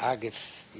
عاجز